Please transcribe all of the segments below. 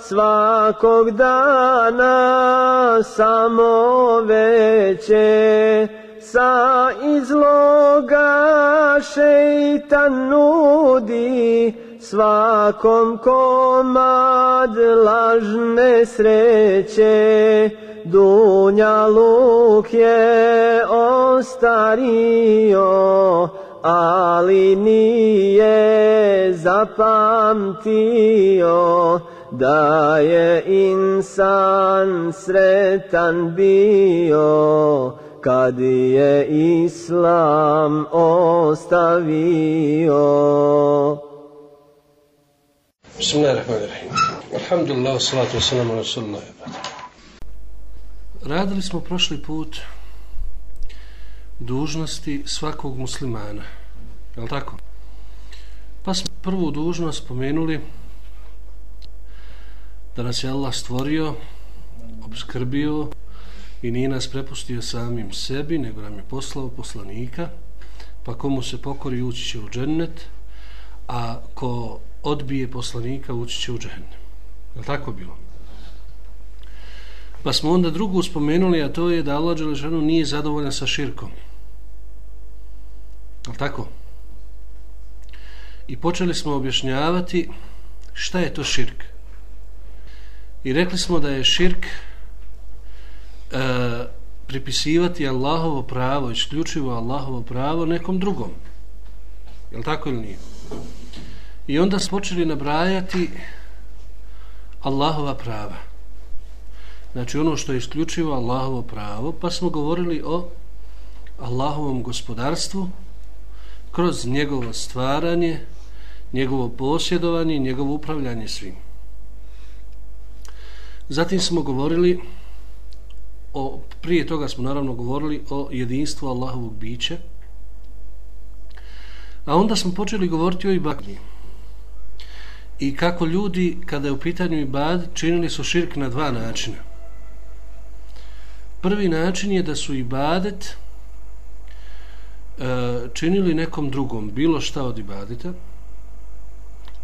svakog dana samo veće sa izloga šeitan nudi svakom komad lažne sreće. Dunja luk je ostario ali nije zapamtio da je insan sretan bio kad je islam ostavio. Bismillahirrahmanirrahim. Alhamdulillah, salatu wassalamu ala sallallahu Radili smo prošli put dužnosti svakog muslimana. Je li tako? Pa smo prvu dužnost spomenuli da nas je Allah stvorio, obskrbio i nije nas prepustio samim sebi, nego nam je poslao poslanika, pa komu se pokori ući će u džennet, a ko odbije poslanika ući će u džennet. Je li tako bilo? Pa smo onda drugu spomenuli, a to je da Allah Đelešanu nije zadovoljan sa širkom. Tako? I počeli smo objašnjavati šta je to širk. I rekli smo da je širk e, pripisivati Allahovo pravo, isključivo Allahovo pravo nekom drugom. Je li tako ili nije? I onda smo počeli nabrajati Allahova prava. Znači ono što je isključivo Allahovo pravo, pa smo govorili o Allahovom gospodarstvu kroz njegovo stvaranje, njegovo posjedovanje, i njegovo upravljanje svim. Zatim smo govorili o, prije toga smo naravno govorili o jedinstvu Allahovog bića, a onda smo počeli govoriti o ibadnji. I kako ljudi, kada je u pitanju ibad, činili su širk na dva načina. Prvi način je da su ibadet E, činili nekom drugom bilo šta od ibadita,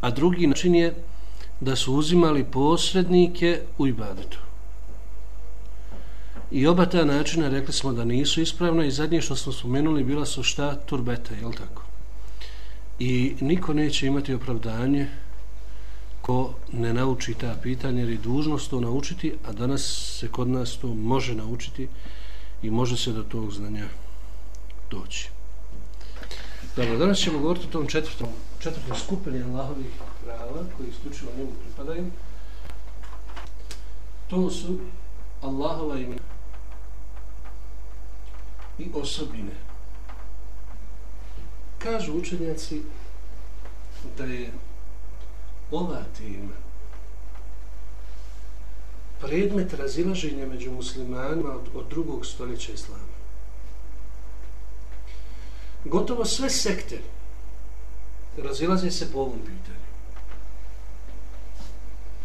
a drugi način je da su uzimali posrednike u ibadetu. I oba ta načina rekli smo da nisu ispravna i zadnje što smo spomenuli bila su šta turbeta, je tako? I niko neće imati opravdanje ko ne nauči ta pitanja jer je dužnost to naučiti, a danas se kod nas to može naučiti i može se do tog znanja doći. Dobro, danas ćemo govoriti o tom četvrtom, četvrtom skupini Allahovih prava koji isključivo njemu pripadaju. To su Allahova imena i osobine. Kažu učenjaci da je ova tema predmet razilaženja među muslimanima od, od drugog stoljeća islama. Gotovo sve sekte razilaze se po ovom pitanju.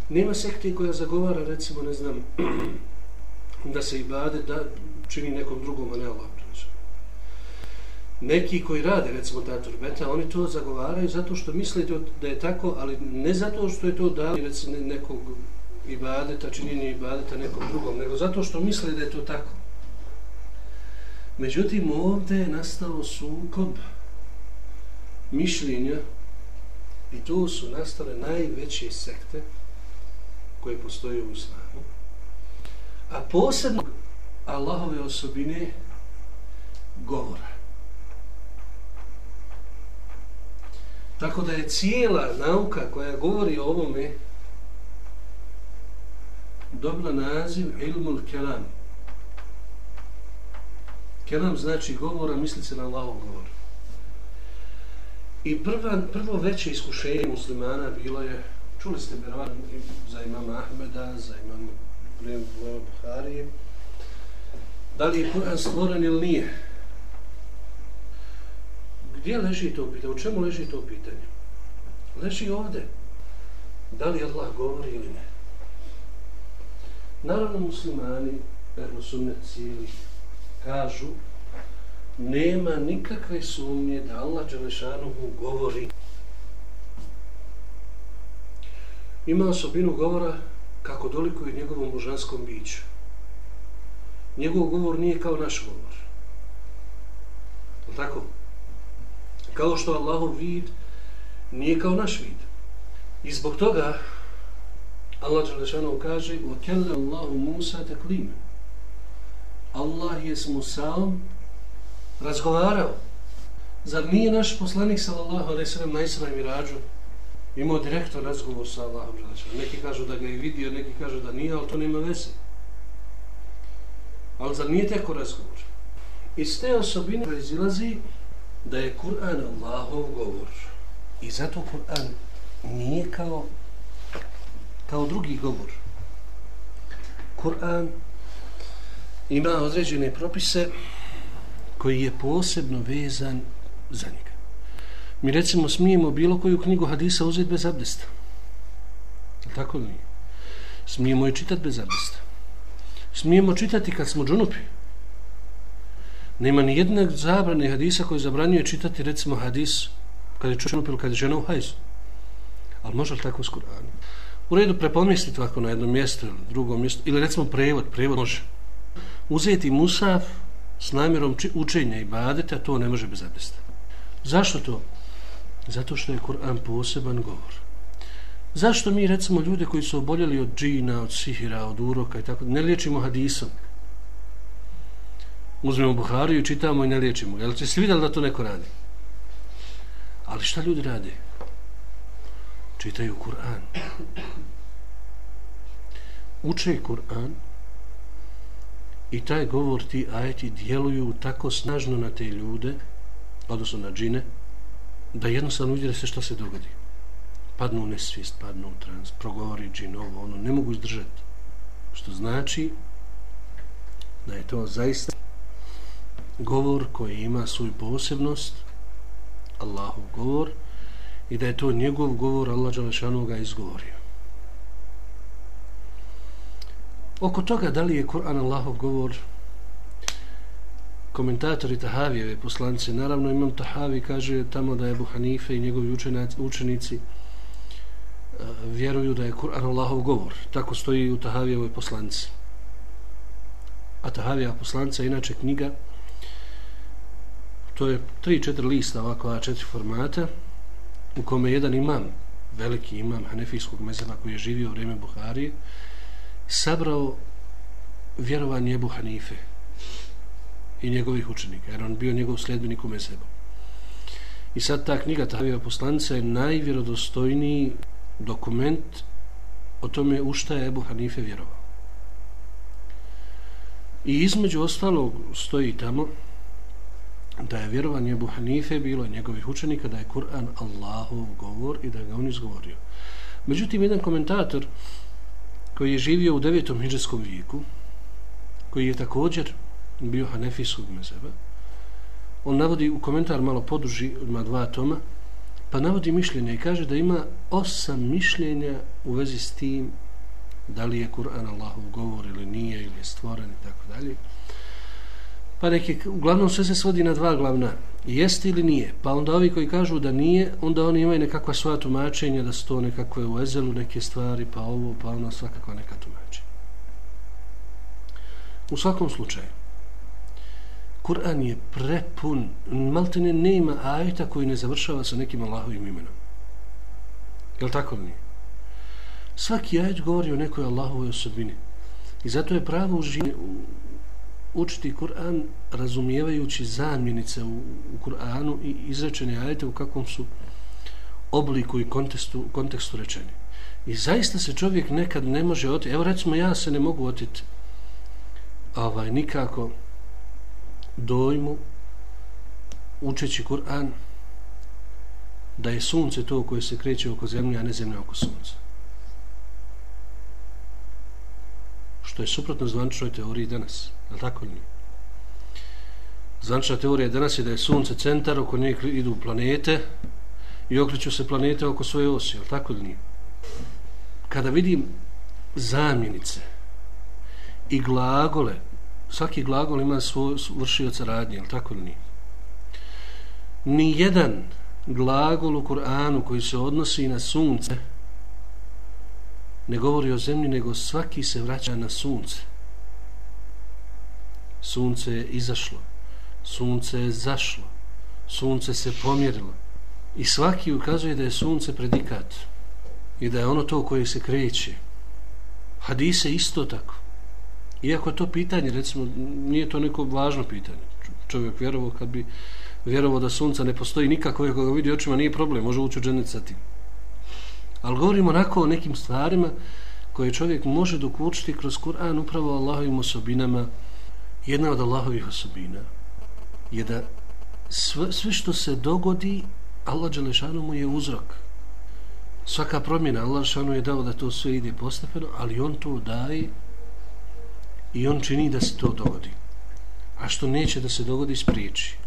Nema sekte koja zagovara, recimo, ne znam, da se ibade, da čini nekom drugom, a ne Allah. Neki koji rade, recimo, ta turbeta, oni to zagovaraju zato što misle da je tako, ali ne zato što je to dali, recimo, nekog ibadeta, činjenje ibadeta nekom drugom, nego zato što misle da je to tako. Međutim, ovdje je nastao sukob mišljenja i tu su nastale najveće sekte koje postoje u islamu. A posebno Allahove osobine govora. Tako da je cijela nauka koja govori o ovome dobila naziv ilmul kelam. Kelam znači govora, misli se na Allahov govor. I prva, prvo veće iskušenje muslimana bilo je, čuli ste Beran za imama Ahmeda, za imam Buhari, da li je Kur'an stvoren ili nije? Gdje leži to pitanje? U čemu leži to pitanje? Leži ovde. Da li Allah govori ili ne? Naravno muslimani, erno sunnet cijeli, kažu nema nikakve sumnje da Allah Đelešanuhu govori. Ima osobinu govora kako doliko je njegovom božanskom biću. Njegov govor nije kao naš govor. Tako? Kao što Allahov vid nije kao naš vid. I zbog toga Allah Đelešanu kaže وَكَلَّ اللَّهُ مُوسَى تَكْلِيمًا Allah je s Musaom razgovarao. Zar nije naš poslanik sallallahu alaihi sallam na Isra i Mirađu imao direktor razgovor sa Allahom Đelešanu? Neki kažu da ga je vidio, neki kažu da nije, ali to nema veze. Ali zar nije teko razgovor? Iz te osobine proizilazi da je Kur'an Allahov govor. I zato Kur'an nije kao kao drugi govor. Kur'an ima određene propise koji je posebno vezan za njega. Mi recimo smijemo bilo koju knjigu hadisa uzeti bez abdesta. Tako li nije? Smijemo je čitati bez abdesta. Smijemo čitati kad smo džunupi. Nema ni jednog zabrane hadisa koji zabranjuje čitati recimo hadis kad je džunup ili kad je žena u hajzu. Ali može li tako s Kur'anom? U redu prepomisliti ovako na jednom mjestu ili drugom mjestu, ili recimo prevod, prevod može. Uzeti musaf s namjerom učenja i badeta, to ne može bez abdesta. Zašto to? Zato što je Kur'an poseban govor. Zašto mi recimo ljude koji su oboljeli od džina, od sihira, od uroka i tako, ne liječimo hadisom? Uzmemo Buhariju, čitamo i ne liječimo. Jel ste svi vidjeli da to neko radi? Ali šta ljudi rade? čitaju Kur'an. Uče Kur'an i taj govor, ti ajeti djeluju tako snažno na te ljude, odnosno na džine, da jednostavno uđe se što se dogodi. Padnu u nesvijest, padnu u trans, progovori džin ovo, ono, ne mogu izdržati. Što znači da je to zaista govor koji ima svoju posebnost, Allahov govor, i da je to njegov govor Allah Đalešanu ga izgovorio. Oko toga da li je Kur'an Allahov govor komentatori Tahavijeve poslance, naravno imam Tahavi kaže tamo da je Abu Hanife i njegovi učenici, učenici vjeruju da je Kur'an Allahov govor. Tako stoji u Tahavijevoj poslanici. A Tahavijeva poslanica je inače knjiga to je 3-4 lista ovako, a 4 formata u kome jedan imam, veliki imam Hanefijskog mezela koji je živio u vrijeme Buharije, sabrao vjerovanje Ebu Hanife i njegovih učenika, jer on bio njegov sljedbenik u mezebu. I sad ta knjiga Tahavija poslanica je najvjerodostojniji dokument o tome u šta je Ebu Hanife vjerovao. I između ostalog stoji tamo da je vjerovanje Ebu Hanife bilo njegovih učenika da je Kur'an Allahov govor i da ga on izgovorio. Međutim, jedan komentator koji je živio u devetom hijđarskom vijeku, koji je također bio hanefijskog mezeba, on navodi u komentar malo poduži, ima dva toma, pa navodi mišljenje i kaže da ima osam mišljenja u vezi s tim da li je Kur'an Allahov govor ili nije ili je stvoren i tako dalje. Pa neki, uglavnom sve se svodi na dva glavna. Jeste ili nije? Pa onda ovi koji kažu da nije, onda oni imaju nekakva svoja tumačenja, da su to nekakve u ezelu neke stvari, pa ovo, pa ono, svakako neka tumačenja. U svakom slučaju, Kur'an je prepun, maltene ne nema ajta koji ne završava sa nekim Allahovim imenom. Je li tako nije? Svaki ajet govori o nekoj Allahovoj osobini. I zato je pravo uživanje učiti Kur'an razumijevajući zamjenice u, u Kur'anu i izrečene ajete u kakvom su obliku i kontekstu, kontekstu rečeni. I zaista se čovjek nekad ne može otiti. Evo recimo ja se ne mogu otiti ovaj, nikako dojmu učeći Kur'an da je sunce to koje se kreće oko zemlje, a ne zemlja oko sunca. Što je suprotno zvančnoj teoriji danas. Je li tako nije? Zvančna teorija danas je da je sunce centar, oko njeg idu planete i okreću se planete oko svoje osi. Je li tako nije? Kada vidim zamjenice i glagole svaki glagol ima svoj vršioca radnje, je tako nije? Ni jedan glagol u Kur'anu koji se odnosi na sunce ne govori o zemlji, nego svaki se vraća na sunce. Sunce je izašlo, sunce je zašlo, sunce se pomjerilo. I svaki ukazuje da je sunce predikat i da je ono to koje se kreće. Hadise isto tako. Iako to pitanje, recimo, nije to neko važno pitanje. Čovjek vjerovao kad bi vjerovao da sunca ne postoji nikako, ako ga vidi očima, nije problem, može ući u dženet sa tim. Ali govorimo onako o nekim stvarima koje čovjek može dokučiti kroz Kur'an upravo Allahovim osobinama. Jedna od Allahovih osobina je da sve, sve što se dogodi, Allah Đelešanu mu je uzrok. Svaka promjena Allah Đelešanu je dao da to sve ide postepeno, ali on to daje i on čini da se to dogodi a što neće da se dogodi spriječi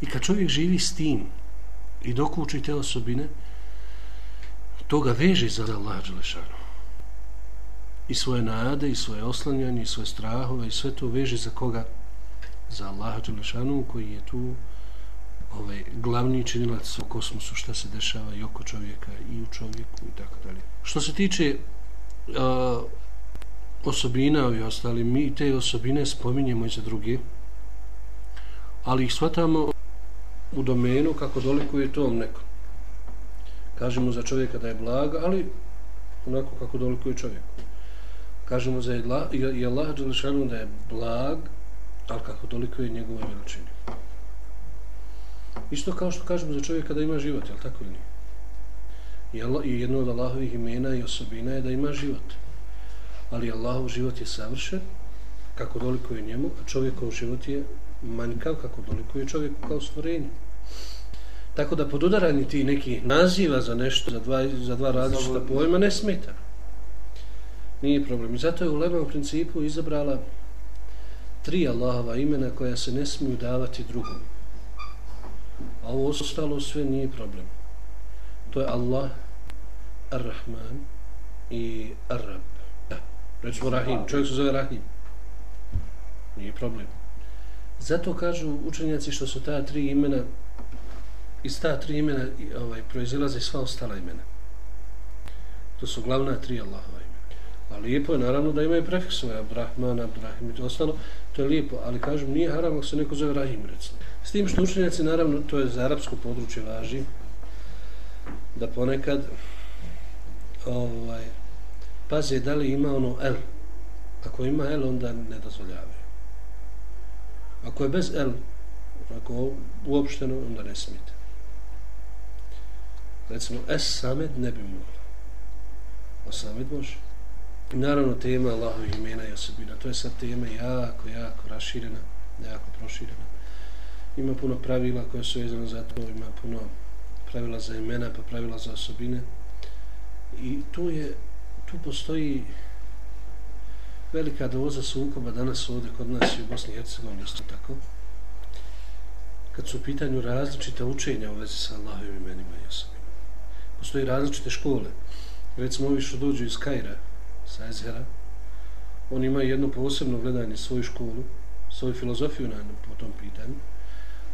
i kad čovjek živi s tim i dokuči te osobine to ga veže za Allah Đelešanu. I svoje nade i svoje oslanjanje i svoje strahove i sve to veže za koga? Za Allaha Đelešanu koji je tu ovaj glavni činilac u kosmosu šta se dešava i oko čovjeka i u čovjeku i tako dalje. Što se tiče uh, osobina i ostali, mi te osobine spominjemo i za druge, ali ih shvatamo u domenu kako dolikuje tom nekom. Kažemo za čovjeka da je blag, ali onako kako dolikuje čovjeku. Kažemo za je Allah Đelešanu da je blag, ali kako dolikuje njegove veličine. Isto kao što kažemo za čovjeka da ima život, je li tako ili nije? I jedno od Allahovih imena i osobina je da ima život ali Allahov život je savršen kako dolikuje njemu, a čovjekov život je manjkav kako dolikuje čovjeku kao stvorenje. Tako da podudaranje ti neki naziva za nešto, za dva, za dva različita pojma, ne smeta. Nije problem. I zato je u Lema u principu izabrala tri Allahova imena koja se ne smiju davati drugom. A ovo ostalo sve nije problem. To je Allah, Ar-Rahman i Ar-Rab. Recimo Rahim, čovjek se zove Rahim. Nije problem. Zato kažu učenjaci što su ta tri imena, iz ta tri imena ovaj, proizilaze sva ostala imena. To su glavna tri Allahova imena. A lijepo je naravno da imaju prefiksove, ovaj, Abrahman, Abrahim i ostalo, to je lijepo, ali kažem, nije haram ako se neko zove Rahim, recimo. S tim što učenjaci, naravno, to je za arapsko područje važi, da ponekad ovaj, paze da li ima ono L. Ako ima L, onda ne dozvoljavaju. Ako je bez L, ako uopšteno, onda ne smijete. Recimo, es samed ne bi mogla. O samed može. I naravno, tema Allahovih imena i osobina. To je sad tema jako, jako raširena, jako proširena. Ima puno pravila koje su vezano za to, ima puno pravila za imena, pa pravila za osobine. I to je tu postoji velika doza sukoba danas ovdje kod nas i u Bosni i Hercegovini, isto tako, kad su u pitanju različita učenja u vezi sa Allahovim imenima i osobima. Postoji različite škole. Recimo, ovi što dođu iz Kajra, sa Ezhera, oni imaju jedno posebno gledanje svoju školu, svoju filozofiju na, po tom pitanju.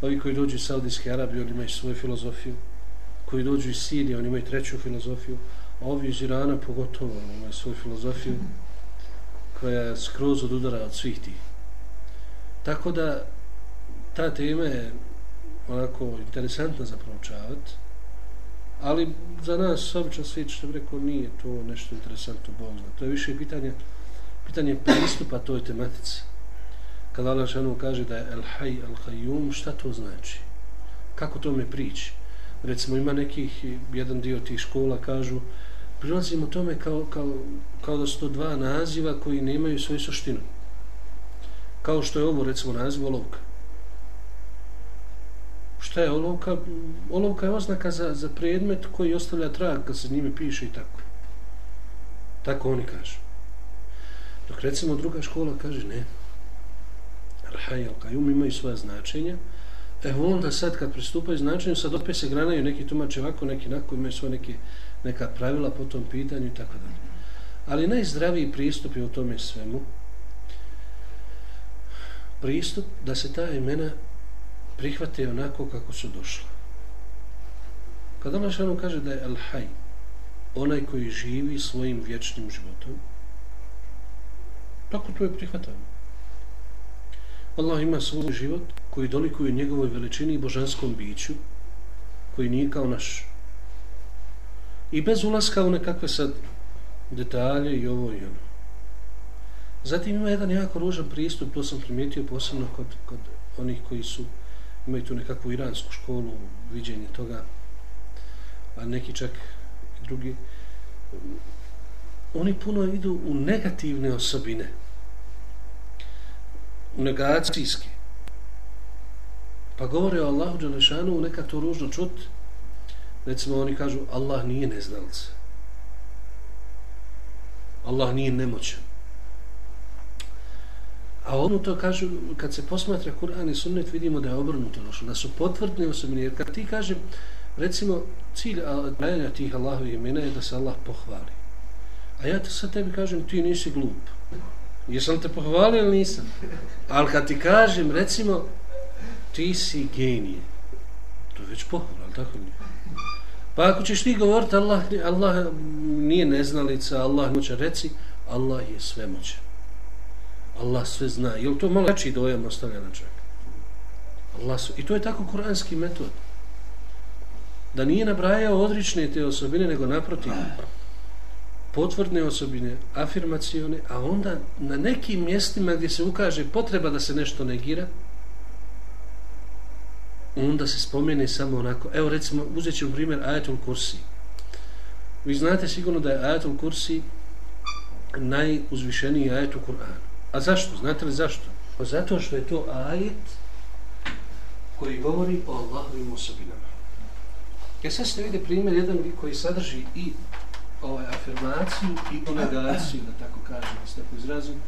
Ovi koji dođu iz Saudijske Arabije, oni imaju svoju filozofiju. Koji dođu iz Sirije, oni imaju treću filozofiju. A ovi iz Irana, pogotovo, oni imaju svoju filozofiju koja je skroz odudara od svih tih. Tako da, ta tema je onako interesantna za proučavati, ali za nas, obično svijet, što bi rekao, nije to nešto interesantno bolno. To je više pitanje, pitanje pristupa toj tematici. Kada Allah šanu kaže da je el haj, el hajum, šta to znači? Kako to me priči? Recimo, ima nekih, jedan dio tih škola kažu, prilazimo tome kao, kao, kao da su to dva naziva koji nemaju svoju suštinu. Kao što je ovo, recimo, naziv olovka. Šta je olovka? Olovka je oznaka za, za predmet koji ostavlja trag kad se njime piše i tako. Tako oni kažu. Dok recimo druga škola kaže ne. Arhaj al-Kajum imaju svoje značenja. Evo onda sad kad pristupaju značenju, sad opet se granaju neki tumače ovako, neki nako, imaju svoje neke, neka pravila po tom pitanju i tako dalje. Ali najzdraviji pristup je u tome svemu pristup da se ta imena prihvate onako kako su došla. Kada Allah šanu kaže da je Al-Haj, onaj koji živi svojim vječnim životom, tako to je prihvatano. Allah ima svoj život koji dolikuje njegovoj veličini i božanskom biću, koji nije kao naš. I bez ulaska u nekakve sad detalje i ovo i ono. Zatim ima jedan jako ružan pristup, to sam primijetio posebno kod, kod onih koji su imaju tu nekakvu iransku školu, viđenje toga, a neki čak i drugi, oni puno idu u negativne osobine, u negacijske. Pa govore o Allahu Đelešanu, neka to ružno čut, recimo oni kažu, Allah nije neznalce. Allah nije nemoćan. A ono to kažu, kad se posmatra Kur'an i Sunnet, vidimo da je obrnuto došlo, da su potvrdne osobine. Jer kad ti kažem, recimo, cilj trajanja tih Allahovih imena je da se Allah pohvali. A ja te sad tebi kažem, ti nisi glup. Jesam te pohvalio ili nisam? Ali kad ti kažem, recimo, ti si genije. To je već pohvala, ali tako nije. Pa ako ćeš ti govoriti, Allah, Allah nije neznalica, Allah moće reci, Allah je svemoćan. Allah sve zna. Je to malo jači dojam ostavlja na čovjeka? Allah sve. I to je tako kuranski metod. Da nije nabrajao odrične te osobine, nego naprotiv potvrdne osobine, afirmacione, a onda na nekim mjestima gdje se ukaže potreba da se nešto negira, onda se spomene samo onako. Evo recimo, uzet ćemo primjer Ajatul Kursi. Vi znate sigurno da je Ajatul Kursi najuzvišeniji ajet u Kur'anu. A zašto? Znate li zašto? Pa zato što je to ajet koji govori o Allahovim osobinama. Ja sad ste vidi primjer jedan koji sadrži i ovaj, afirmaciju i negaciju, da tako kažem, da se tako izrazim.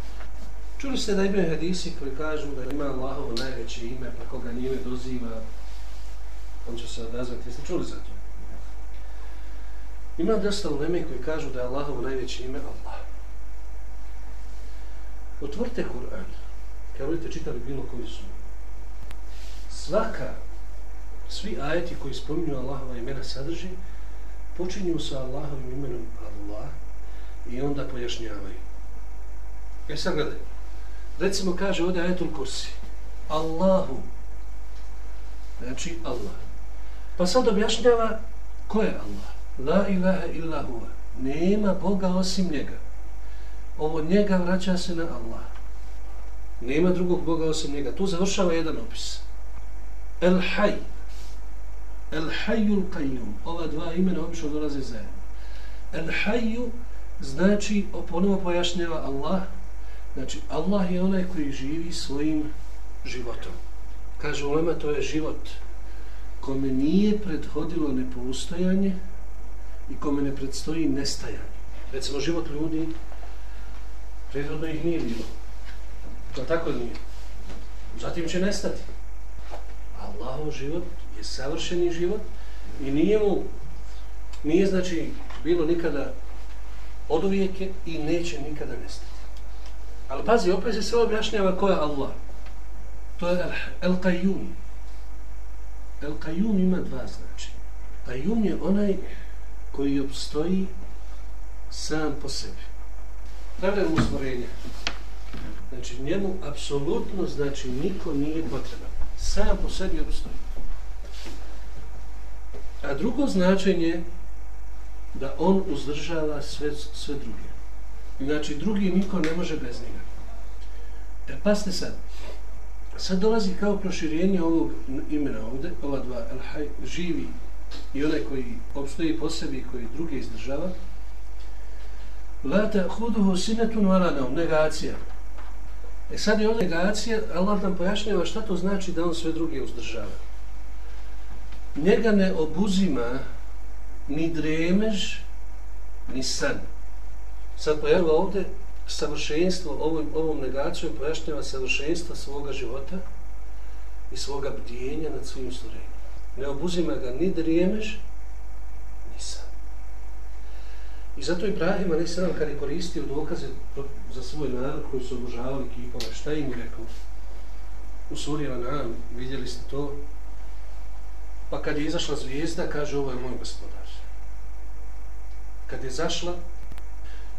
Čuli ste da imaju hadisi koji kažu da ima Allahovo najveće ime, pa koga njime doziva, on će se odazvati. Jeste čuli za to? Ima dosta uleme koji kažu da je Allahovo najveće ime Allah. Otvorite Kur'an, kad budete čitali bilo koji su. Svaka, svi ajeti koji spominju Allahova imena sadrži, počinju sa Allahovim imenom Allah i onda pojašnjavaju. E sad gledaj. Recimo kaže ovdje ajetul kursi. Allahu. Znači Allah. Pa sad objašnjava ko je Allah. La ilaha illa huva. Nema Boga osim njega ovo njega vraća se na Allah. Nema drugog Boga osim njega. Tu završava jedan opis. El Hay. El Hayul Qayyum. Ova dva imena obično dolaze zajedno. El Hayu znači, ponovo pojašnjava Allah, znači Allah je onaj koji živi svojim životom. Kaže Ulema, to je život kome nije prethodilo nepoustajanje i kome ne predstoji nestajanje. Recimo, život ljudi, prirodno ih nije bilo. To tako nije. Zatim će nestati. Allahov život je savršeni život i nije mu, nije znači bilo nikada od uvijeke i neće nikada nestati. Ali pazi, opet se sve objašnjava ko je Allah. To je El Qayyum. El Qayyum ima dva znači. Qayyum je onaj koji obstoji sam po sebi. Pravda stvorenje. Znači, njemu apsolutno, znači, niko nije potreban. Sam po sebi obstoji. A drugo značenje da on uzdržava sve, sve druge. Znači, drugi niko ne može bez njega. E, paste sad. Sad dolazi kao proširenje ovog imena ovde, ova dva, El Haj, živi i onaj koji obstoji po sebi i koji druge izdržava. Lata huduhu sinetun valadom, negacija. E sad je ovdje negacija, Allah nam pojašnjava šta to znači da on sve druge uzdržava. Njega ne obuzima ni dremež, ni san. Sad pojavila ovdje savršenstvo, ovom, ovom negacijom pojašnjava savršenstvo svoga života i svoga bdijenja nad svim stvorenjem. Ne obuzima ga ni dremež, ni san. I zato Ibrahim, a.s. se kad je koristio dokaze za svoj narod koji su obožavali kipove, šta im je rekao? U suri Anam, vidjeli ste to? Pa kad je izašla zvijezda, kaže ovo je moj gospodar kad je zašla,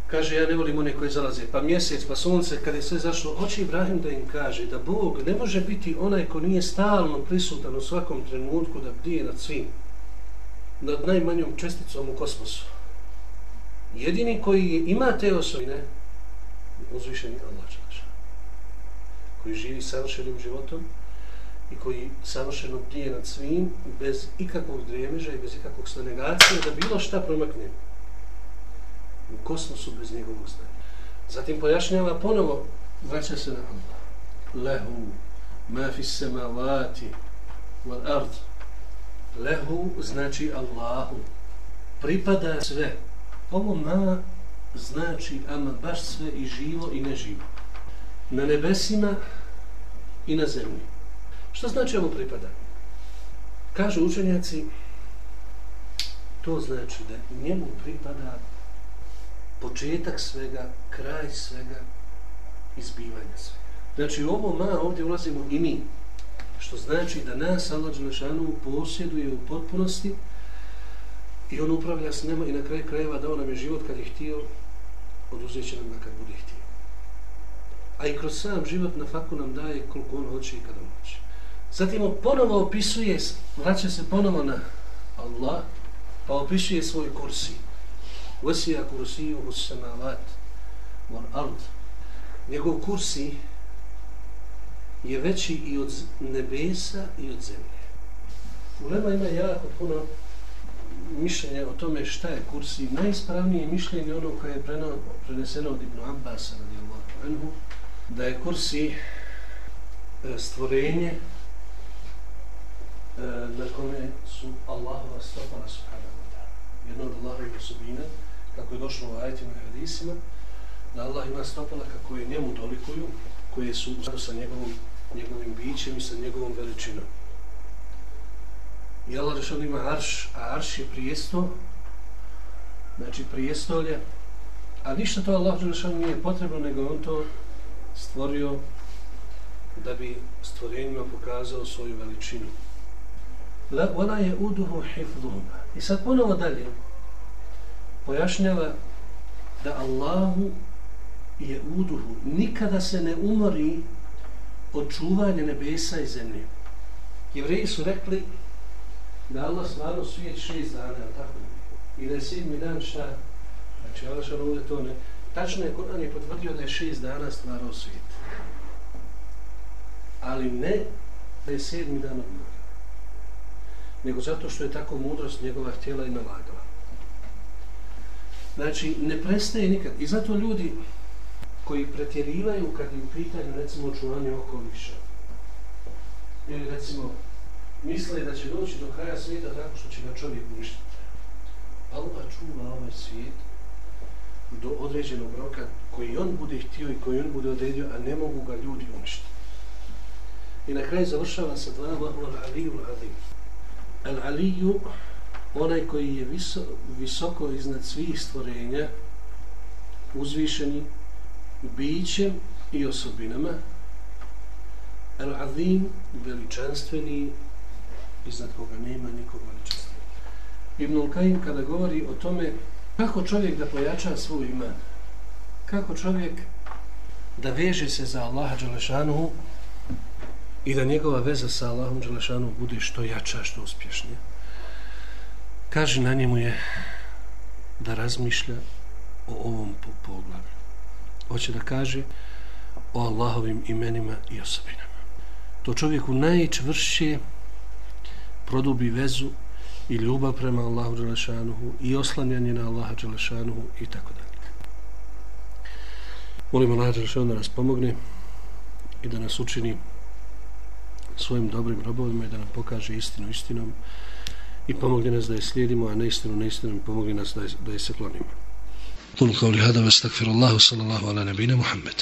kaže ja ne volim one koji zalaze, pa mjesec, pa sunce, kad je sve zašlo, hoće Ibrahim da im kaže da Bog ne može biti onaj ko nije stalno prisutan u svakom trenutku da bdije nad svim, nad najmanjom česticom u kosmosu. Jedini koji ima te osobine, uzvišeni Allah Đelešan koji živi savršenim životom i koji savršeno bdije nad svim, bez ikakvog dremeža i bez ikakvog negacije, da bilo šta promakne u kosmosu bez njegovog znanja. Zatim pojašnjava ponovo, vraća se na Allah. Lehu, ma fi samavati, wal ard. Lehu znači Allahu. Pripada sve. Ovo ma znači ama baš sve i živo i neživo. Na nebesima i na zemlji. Što znači ovo pripada? Kažu učenjaci, to znači da njemu pripada početak svega, kraj svega, izbivanja svega. Znači, u ovo ma ovdje ulazimo i mi, što znači da nas Allah Đelešanu posjeduje u potpunosti i on upravlja s nama i na kraj krajeva dao nam je život kad je htio, oduzet će nam ga kad bude htio. A i kroz sam život na faku nam daje koliko on hoće i kada hoće. Zatim on ponovo opisuje, vraća se ponovo na Allah, pa opisuje svoj kursi. Vesija kursiju us samavat wal ard. Njegov kursi je veći i od nebesa i od zemlje. Ulema ima jako puno mišljenje o tome šta je kursi. Najispravnije mišljenje ono koje je preneseno od Ibn Abbas anhu, da je kursi e, stvorenje e, na kome su Allahova stopala subhanahu wa ta'ala. Jedno od Allahovih osobina kako je došlo u ajetima i hadisima, da Allah ima stopala kako je njemu dolikuju, koje su u sa njegovom, njegovim bićem i sa njegovom veličinom. I Allah rešao ima arš, a arš je prijesto, znači prijestolje, a ništa to Allah rešao nije potrebno, nego on to stvorio da bi stvorenjima pokazao svoju veličinu. La, ona je uduhu hifduhum. I sad ponovo dalje, pojašnjava da Allahu je uduhu. nikada se ne umori od čuvanja nebesa i zemlje. Jevreji su rekli da Allah stvarno svijet šest dana, tako I da je sedmi dan šta? Znači, Allah što ovdje to ne... Tačno je, Koran je potvrdio da je šest dana stvarao svijet. Ali ne da je sedmi dan odmora. Nego zato što je tako mudrost njegova htjela i nalagala. Znači, ne prestaje nikad. I zato ljudi koji pretjerivaju kad im pitanju, recimo, očuvanje okoliša, ili recimo, misle da će doći do kraja svijeta tako što će ga čovjek uništiti. Allah čuva ovaj svijet do određenog roka koji on bude htio i koji on bude odredio, a ne mogu ga ljudi uništiti. I na kraju završava sa dva Allahu al-Aliju al-Azim. Al-Aliju, onaj koji je viso, visoko iznad svih stvorenja, uzvišeni bićem i osobinama, Al-Azim, veličanstveni, iznad koga nema nikog veličanstvenog. Ibn Al-Qaim kada govori o tome kako čovjek da pojača svoj iman, kako čovjek da veže se za Allaha Đalešanuhu i da njegova veza sa Allahom Đalešanuhu bude što jača, što uspješnija. Kaže na njemu je da razmišlja o ovom poglavlju. Hoće da kaže o Allahovim imenima i osobinama. To čovjeku najčvršće produbi vezu i ljubav prema Allahu Đelešanuhu i oslanjanje na Allaha Đelešanuhu i tako dalje. Molimo Allah Đelešanuhu da nas pomogne i da nas učini svojim dobrim robovima i da nam pokaže istinu istinom i pomogne nas da je slijedimo, a neistinu neistinom i pomogne nas da je, da je se klonimo. قل قولي هذا واستغفر الله صلى الله على نبينا محمد